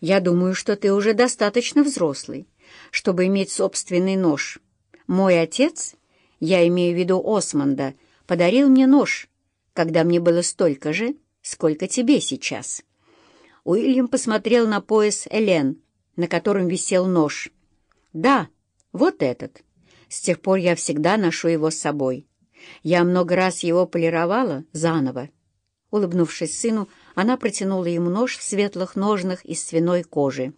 Я думаю, что ты уже достаточно взрослый, чтобы иметь собственный нож. Мой отец, я имею в виду Османда, подарил мне нож, когда мне было столько же, сколько тебе сейчас». Уильям посмотрел на пояс Элен, на котором висел нож. «Да, вот этот. С тех пор я всегда ношу его с собой. Я много раз его полировала заново». Улыбнувшись сыну, она протянула ему нож в светлых ножнах из свиной кожи.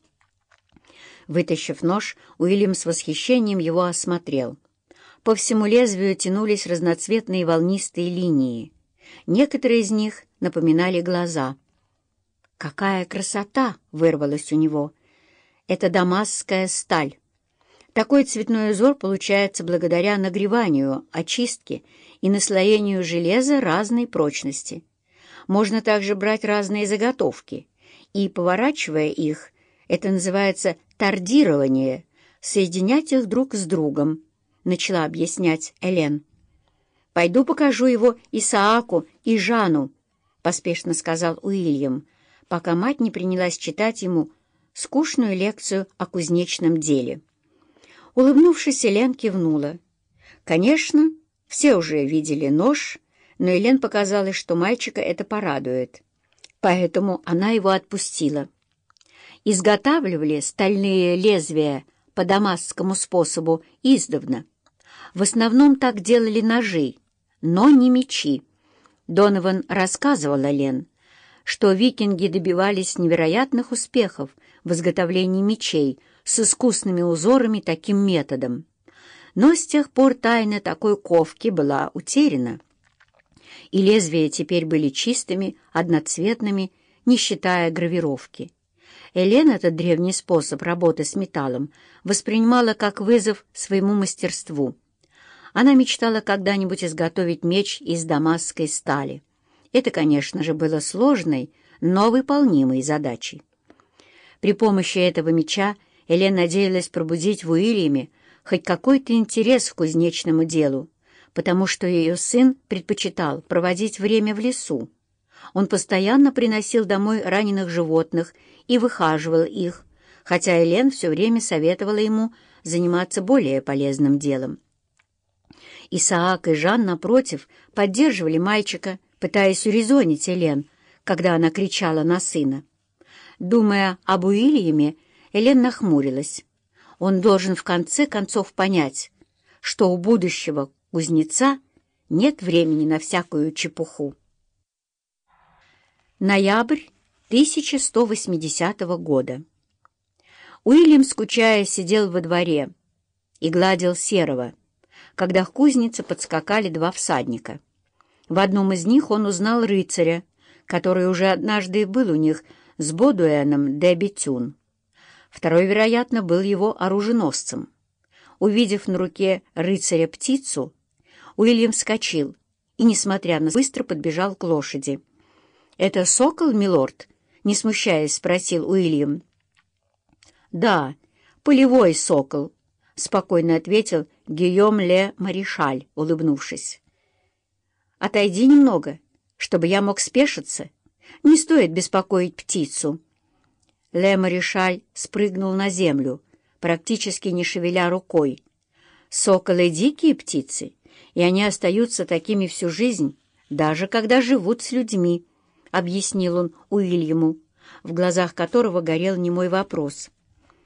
Вытащив нож, Уильям с восхищением его осмотрел. По всему лезвию тянулись разноцветные волнистые линии. Некоторые из них напоминали глаза. «Какая красота!» — вырвалась у него. «Это дамасская сталь. Такой цветной узор получается благодаря нагреванию, очистке и наслоению железа разной прочности. Можно также брать разные заготовки и, поворачивая их, это называется тордирование, соединять их друг с другом, начала объяснять Элен. «Пойду покажу его Исааку и Жану», — поспешно сказал Уильям, пока мать не принялась читать ему скучную лекцию о кузнечном деле. Улыбнувшись, Элен кивнула. Конечно, все уже видели нож, но Элен показалось, что мальчика это порадует. Поэтому она его отпустила. Изготавливали стальные лезвия по дамасскому способу издавна. В основном так делали ножи, но не мечи. Донован рассказывал Элен, что викинги добивались невероятных успехов в изготовлении мечей с искусными узорами таким методом. Но с тех пор тайна такой ковки была утеряна и лезвия теперь были чистыми, одноцветными, не считая гравировки. Элен этот древний способ работы с металлом воспринимала как вызов своему мастерству. Она мечтала когда-нибудь изготовить меч из дамасской стали. Это, конечно же, было сложной, но выполнимой задачей. При помощи этого меча Элен надеялась пробудить в Уильяме хоть какой-то интерес к кузнечному делу, потому что ее сын предпочитал проводить время в лесу. Он постоянно приносил домой раненых животных и выхаживал их, хотя Элен все время советовала ему заниматься более полезным делом. Исаак и Жан, напротив, поддерживали мальчика, пытаясь урезонить Элен, когда она кричала на сына. Думая об Уильяме, Элен нахмурилась. Он должен в конце концов понять, что у будущего кузнеца нет времени на всякую чепуху. Ноябрь 1180 года. Уильям, скучая, сидел во дворе и гладил серого, когда к кузнице подскакали два всадника. В одном из них он узнал рыцаря, который уже однажды был у них с Бодуэном де Бетюн. Второй, вероятно, был его оруженосцем. Увидев на руке рыцаря птицу, Уильям вскочил и, несмотря на быстро подбежал к лошади. «Это сокол, милорд?» — не смущаясь, спросил Уильям. «Да, полевой сокол», — спокойно ответил Гийом Ле Маришаль, улыбнувшись. «Отойди немного, чтобы я мог спешиться. Не стоит беспокоить птицу». Ле Маришаль спрыгнул на землю, практически не шевеля рукой. «Соколы — дикие птицы, и они остаются такими всю жизнь, даже когда живут с людьми», — объяснил он Уильяму, в глазах которого горел немой вопрос.